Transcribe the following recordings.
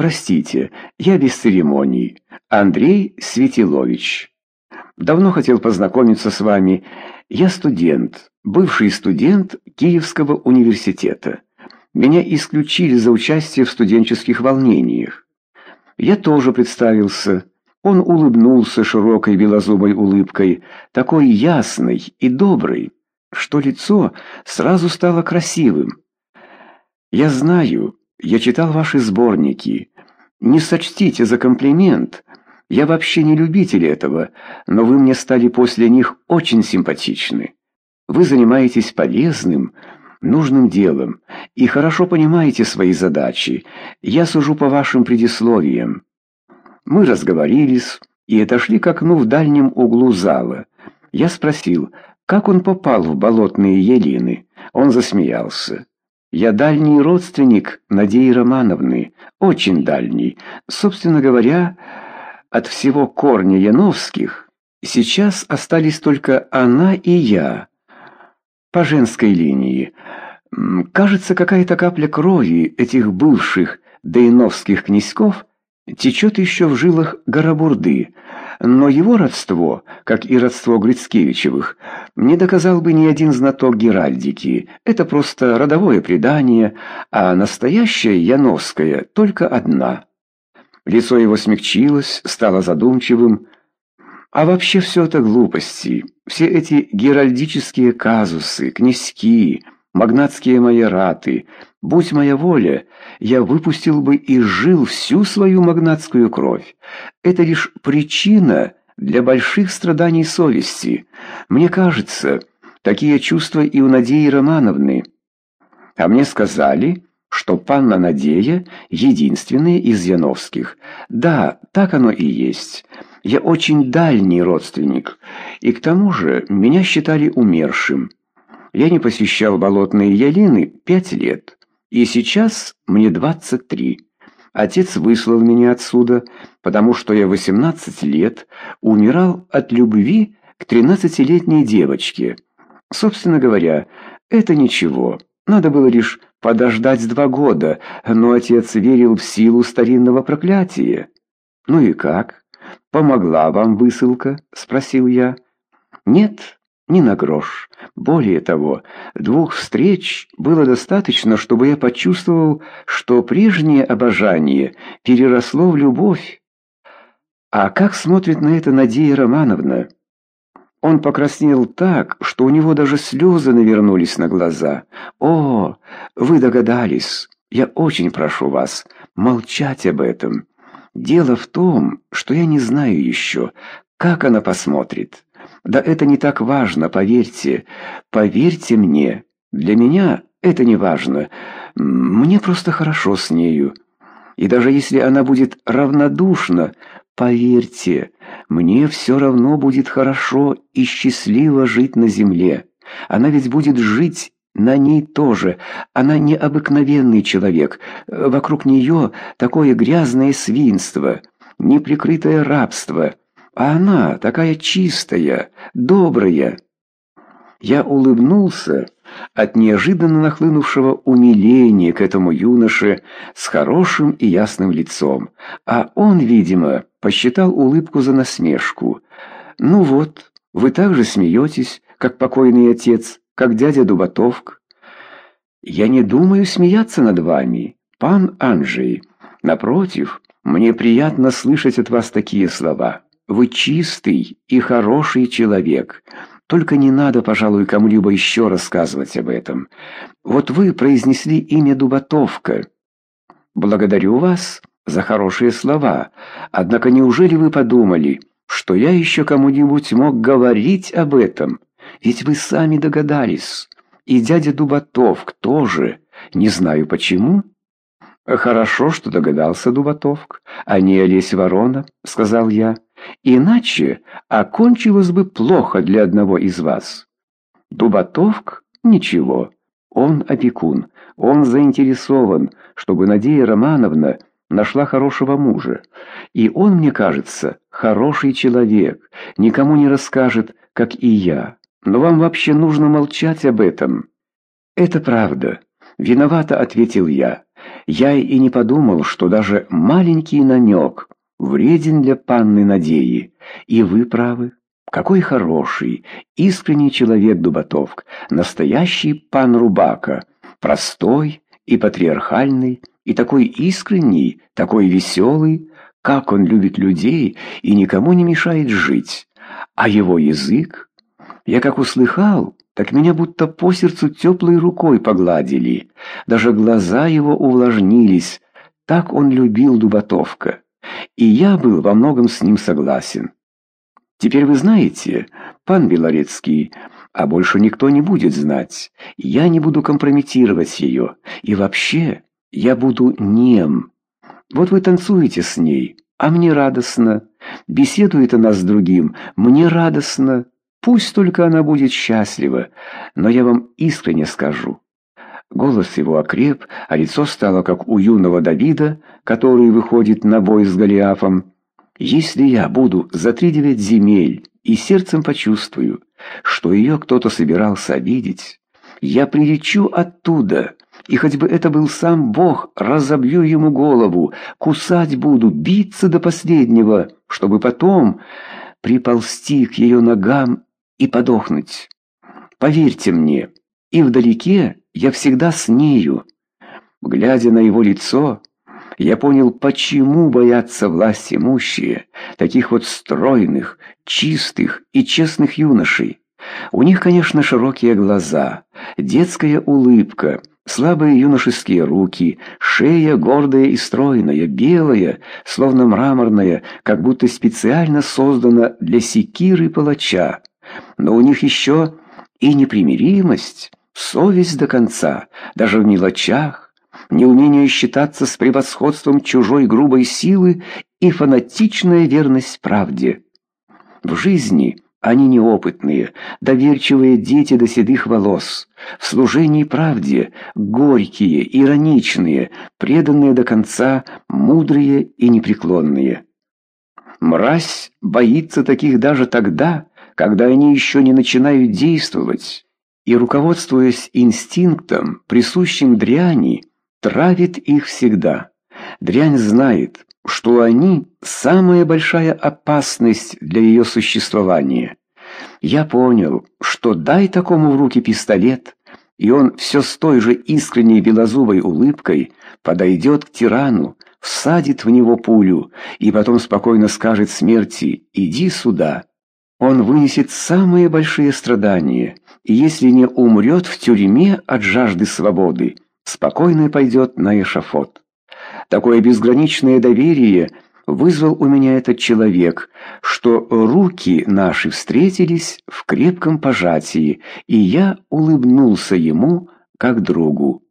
простите, я без церемоний. Андрей Светилович. Давно хотел познакомиться с вами. Я студент, бывший студент Киевского университета. Меня исключили за участие в студенческих волнениях. Я тоже представился. Он улыбнулся широкой белозубой улыбкой, такой ясной и доброй, что лицо сразу стало красивым. «Я знаю, я читал ваши сборники. Не сочтите за комплимент. Я вообще не любитель этого, но вы мне стали после них очень симпатичны. Вы занимаетесь полезным, нужным делом и хорошо понимаете свои задачи. Я сужу по вашим предисловиям. Мы разговорились и отошли к окну в дальнем углу зала. Я спросил, как он попал в болотные елины. Он засмеялся. Я дальний родственник Надеи Романовны, очень дальний. Собственно говоря, от всего корня Яновских сейчас остались только она и я. По женской линии. Кажется, какая-то капля крови этих бывших дейновских князьков течет еще в жилах Горобурды, но его родство, как и родство Грицкевичевых, не доказал бы ни один знаток Геральдики. Это просто родовое предание, а настоящая Яновская только одна. Лицо его смягчилось, стало задумчивым. А вообще все это глупости. Все эти геральдические казусы, князьки, магнатские майораты. Будь моя воля, я выпустил бы и жил всю свою магнатскую кровь. Это лишь причина для больших страданий совести. Мне кажется, такие чувства и у Надеи Романовны. А мне сказали, что панна Надея единственная из Яновских. Да, так оно и есть. Я очень дальний родственник, и к тому же меня считали умершим. Я не посещал болотные ялины пять лет, и сейчас мне двадцать три. Отец выслал меня отсюда, потому что я восемнадцать лет умирал от любви к тринадцатилетней девочке. Собственно говоря, это ничего. Надо было лишь подождать два года, но отец верил в силу старинного проклятия. «Ну и как? Помогла вам высылка?» — спросил я. «Нет, ни на грош. Более того, двух встреч было достаточно, чтобы я почувствовал, что прежнее обожание переросло в любовь. А как смотрит на это Надея Романовна? Он покраснел так, что у него даже слезы навернулись на глаза. «О, вы догадались. Я очень прошу вас молчать об этом. Дело в том, что я не знаю еще, как она посмотрит». Да это не так важно, поверьте. Поверьте мне. Для меня это не важно. Мне просто хорошо с нею. И даже если она будет равнодушна, поверьте, мне все равно будет хорошо и счастливо жить на земле. Она ведь будет жить на ней тоже. Она необыкновенный человек. Вокруг нее такое грязное свинство, неприкрытое рабство. А она такая чистая, добрая. Я улыбнулся от неожиданно нахлынувшего умиления к этому юноше с хорошим и ясным лицом, а он, видимо, посчитал улыбку за насмешку. «Ну вот, вы также смеетесь, как покойный отец, как дядя Дубатовк». «Я не думаю смеяться над вами, пан Анджей. Напротив, мне приятно слышать от вас такие слова». Вы чистый и хороший человек. Только не надо, пожалуй, кому-либо еще рассказывать об этом. Вот вы произнесли имя Дубатовка. Благодарю вас за хорошие слова. Однако неужели вы подумали, что я еще кому-нибудь мог говорить об этом? Ведь вы сами догадались. И дядя Дубатовк тоже. Не знаю почему. Хорошо, что догадался Дубатовк, а не Олесь Ворона, сказал я. Иначе окончилось бы плохо для одного из вас. Дубатовк? Ничего. Он опекун. Он заинтересован, чтобы Надея Романовна нашла хорошего мужа. И он, мне кажется, хороший человек, никому не расскажет, как и я. Но вам вообще нужно молчать об этом. Это правда. Виновато ответил я. Я и не подумал, что даже маленький намек вреден для панны Надеи. И вы правы. Какой хороший, искренний человек Дубатовк, настоящий пан Рубака, простой и патриархальный, и такой искренний, такой веселый, как он любит людей и никому не мешает жить. А его язык? Я как услыхал, так меня будто по сердцу теплой рукой погладили. Даже глаза его увлажнились. Так он любил Дубатовка. И я был во многом с ним согласен. Теперь вы знаете, пан Белорецкий, а больше никто не будет знать. Я не буду компрометировать ее. И вообще, я буду нем. Вот вы танцуете с ней, а мне радостно. Беседует она с другим, мне радостно. Пусть только она будет счастлива, но я вам искренне скажу. Голос его окреп, а лицо стало как у юного Давида, который выходит на бой с Голиафом. Если я буду за три девять земель и сердцем почувствую, что ее кто-то собирался обидеть, я прилечу оттуда, и хоть бы это был сам Бог, разобью ему голову, кусать буду, биться до последнего, чтобы потом приползти к ее ногам и подохнуть. Поверьте мне, и вдалеке я всегда с нею. Глядя на его лицо, я понял, почему боятся власть имущие, таких вот стройных, чистых и честных юношей. У них, конечно, широкие глаза, детская улыбка, слабые юношеские руки, шея гордая и стройная, белая, словно мраморная, как будто специально создана для секиры палача. Но у них еще и непримиримость, совесть до конца, даже в мелочах, неумение считаться с превосходством чужой грубой силы и фанатичная верность правде. В жизни они неопытные, доверчивые дети до седых волос, в служении правде горькие, ироничные, преданные до конца, мудрые и непреклонные. Мразь боится таких даже тогда, когда они еще не начинают действовать, и, руководствуясь инстинктом, присущим дряни, травит их всегда. Дрянь знает, что они – самая большая опасность для ее существования. Я понял, что дай такому в руки пистолет, и он все с той же искренней белозубой улыбкой подойдет к тирану, всадит в него пулю и потом спокойно скажет смерти «иди сюда». Он вынесет самые большие страдания, и если не умрет в тюрьме от жажды свободы, спокойно пойдет на эшафот. Такое безграничное доверие вызвал у меня этот человек, что руки наши встретились в крепком пожатии, и я улыбнулся ему как другу.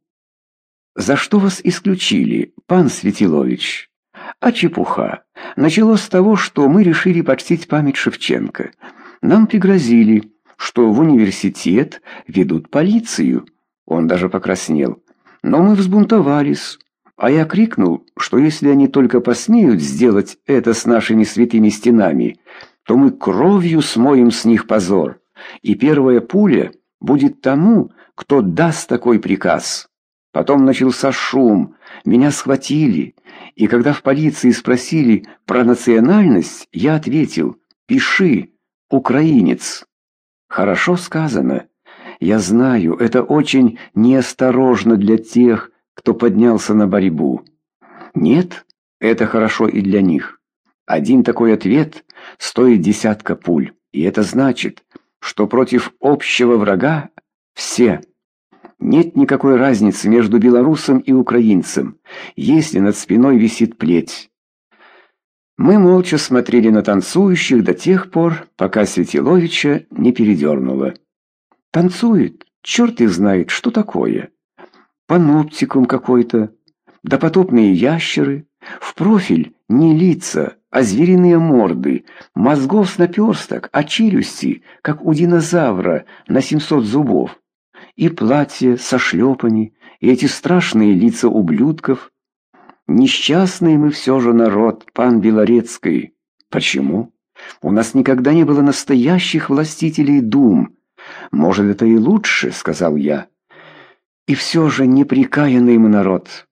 «За что вас исключили, пан Светилович?» «А чепуха. Началось с того, что мы решили почтить память Шевченко. Нам пригрозили, что в университет ведут полицию». Он даже покраснел. Но мы взбунтовались, а я крикнул, что если они только посмеют сделать это с нашими святыми стенами, то мы кровью смоем с них позор, и первая пуля будет тому, кто даст такой приказ. Потом начался шум, меня схватили, и когда в полиции спросили про национальность, я ответил «Пиши, украинец». Хорошо сказано. Я знаю, это очень неосторожно для тех, кто поднялся на борьбу. Нет, это хорошо и для них. Один такой ответ стоит десятка пуль, и это значит, что против общего врага все. Нет никакой разницы между белорусом и украинцем, если над спиной висит плеть. Мы молча смотрели на танцующих до тех пор, пока Светиловича не передернуло. Танцует, черт их знает, что такое. Паноптикум какой-то, допотопные ящеры, в профиль не лица, а звериные морды, мозгов с наперсток, а челюсти, как у динозавра на 700 зубов. И платье со шлепами, и эти страшные лица ублюдков. Несчастный мы все же народ, пан Белорецкий. Почему? У нас никогда не было настоящих властителей дум, «Может, это и лучше», — сказал я. «И все же неприкаянный мы народ.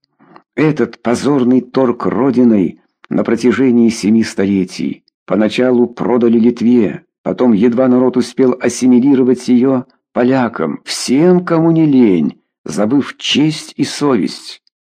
Этот позорный торг родиной на протяжении семи столетий. Поначалу продали Литве, потом едва народ успел ассимилировать ее полякам, всем, кому не лень, забыв честь и совесть.